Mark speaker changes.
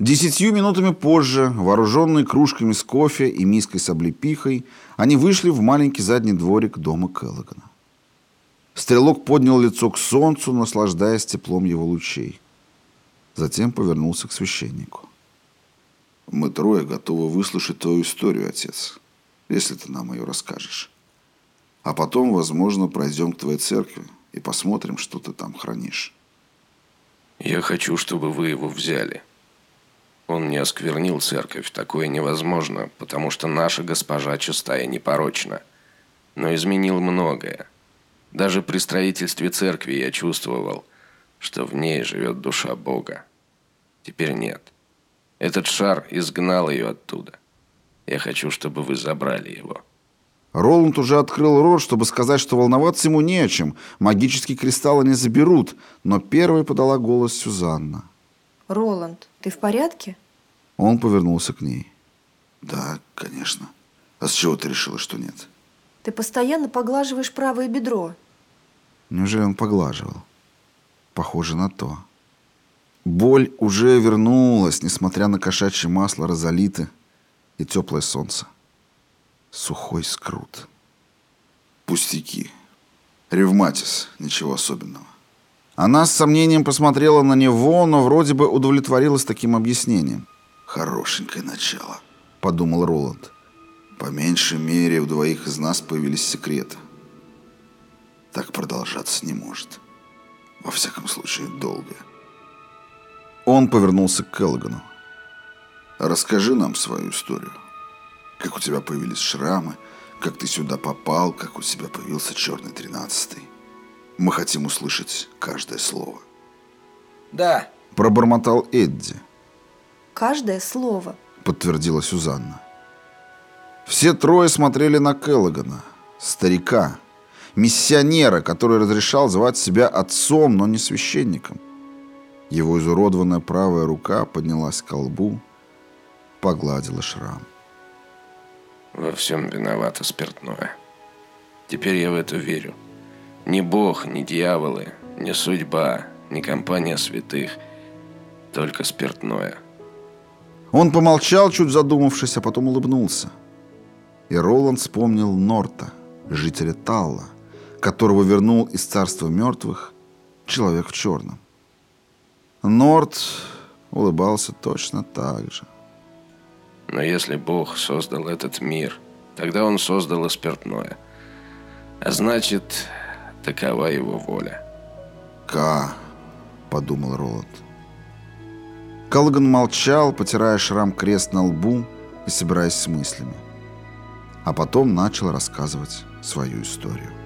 Speaker 1: Десятью минутами позже, вооруженные кружками с кофе и миской с облепихой, они вышли в маленький задний дворик дома Келлогана. Стрелок поднял лицо к солнцу, наслаждаясь теплом его лучей. Затем повернулся к священнику.
Speaker 2: «Мы трое готовы выслушать твою историю, отец, если ты нам ее расскажешь. А потом, возможно, пройдем к твоей церкви и посмотрим, что ты там хранишь».
Speaker 3: «Я хочу, чтобы вы его взяли», он не осквернил церковь, такое невозможно, потому что наша госпожа чистая непорочна. Но изменил многое. Даже при строительстве церкви я чувствовал, что в ней живет душа Бога. Теперь нет. Этот шар изгнал ее оттуда. Я хочу, чтобы вы забрали его.
Speaker 1: Роланд уже открыл рот, чтобы сказать, что волноваться ему не о чем. Магические кристаллы не заберут. Но первой подала голос Сюзанна.
Speaker 4: Роланд, ты в порядке?
Speaker 1: Он повернулся к ней.
Speaker 2: Да, конечно. А с чего ты решила, что нет?
Speaker 4: Ты постоянно поглаживаешь правое бедро.
Speaker 1: Неужели он поглаживал? Похоже на то. Боль уже вернулась, несмотря на кошачье масло розалиты и теплое солнце. Сухой скрут.
Speaker 2: Пустяки. Ревматис, ничего особенного.
Speaker 1: Она с сомнением посмотрела на него, но вроде бы удовлетворилась таким объяснением.
Speaker 2: «Хорошенькое начало», —
Speaker 1: подумал Роланд.
Speaker 2: «По меньшей мере у двоих из нас появились секреты. Так продолжаться не может. Во всяком случае, долго».
Speaker 1: Он повернулся к Келлогану.
Speaker 2: «Расскажи нам свою историю. Как у тебя появились шрамы, как ты сюда попал, как у тебя появился черный тринадцатый. Мы хотим услышать каждое слово».
Speaker 5: «Да», —
Speaker 1: пробормотал Эдди.
Speaker 4: «Каждое слово», —
Speaker 1: подтвердила Сюзанна. Все трое смотрели на Келлогана, старика, миссионера, который разрешал звать себя отцом, но не священником. Его изуродованная правая рука поднялась к колбу, погладила шрам.
Speaker 3: Во всем виновато спиртное. Теперь я в это верю. Ни Бог, ни дьяволы, ни судьба, ни компания святых, только спиртное.
Speaker 1: Он помолчал, чуть задумавшись, а потом улыбнулся. И Роланд вспомнил Норта, жителя Талла, которого вернул из царства мертвых человек в черном. Норт улыбался точно так же.
Speaker 3: Но если Бог создал этот мир, тогда Он создал и спиртное. А значит, такова Его воля.
Speaker 1: «Ка», — подумал Роланд. Калган молчал, потирая шрам крест на лбу и собираясь с мыслями. А потом начал рассказывать свою историю.